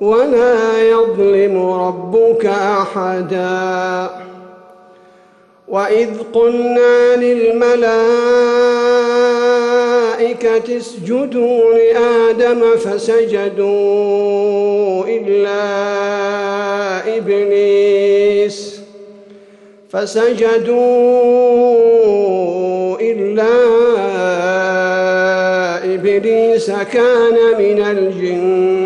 ولا يظلم ربك أحدا. وإذ قلنا للملائكة اسجدوا لآدم فسجدوا إلا إبليس فسجدوا إلا إبليس كان من الجن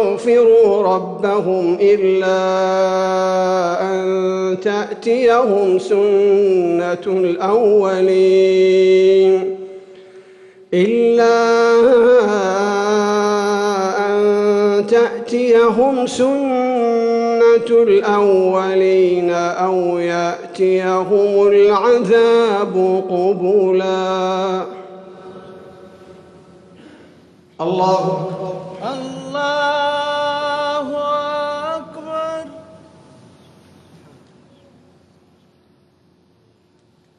ويستغفروا ربهم إلا أن تأتيهم سنة الأولين إلا أن تأتيهم سنة الأولين أو يأتيهم العذاب قبلا. الله الله